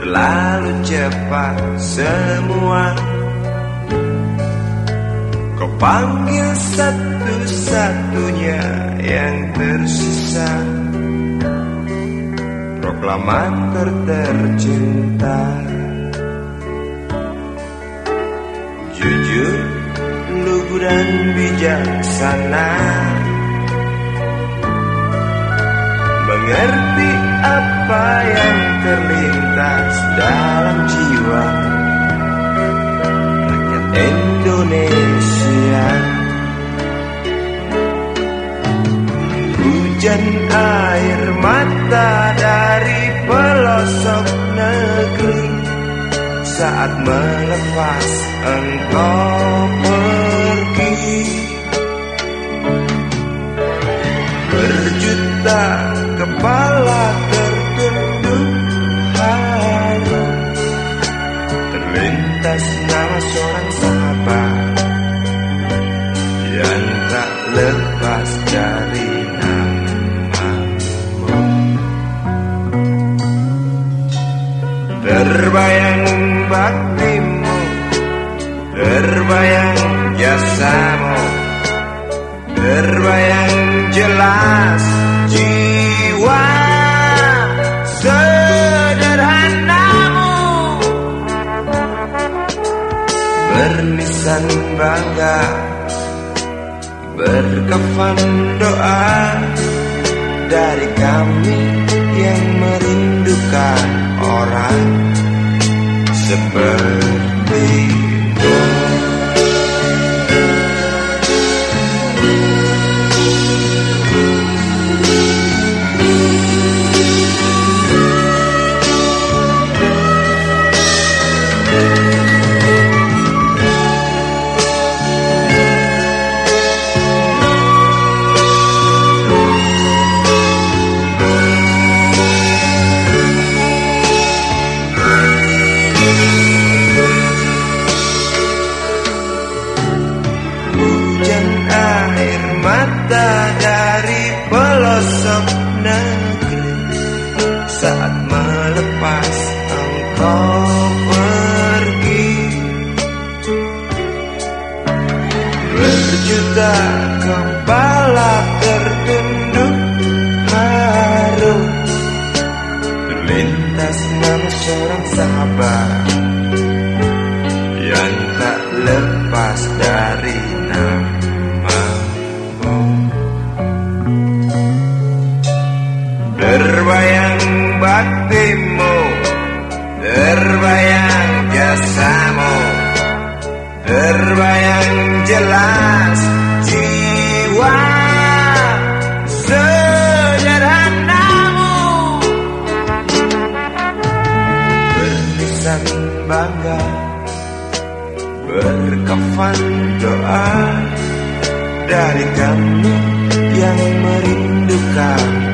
Terlalu cepat semua. Kau panggil satu-satunya yang tersisa. Proklamator tercinta Jujur, lugu dan bijaksana dalam jiwa Rakyat Indonesia. Hujan air mata dari pelosok negeri. Saat melepas engkau pergi. Berjuta kepala Terbayang jasamu. Terbayang jelas jiwa sederhanamu. Bernisan bangga Berkafan doa Dari kami yang merindukan orang Sepertimu mata dari pelosok negeri. Saat melepas engkau pergi. Berjuta kepala tertunduk haru Terlintas nama seorang sahabat Yang tak lepas dari namamu jelas jiwa sederhanamu. Bernisan bangga Berkafan doa Dari kami yang merindukan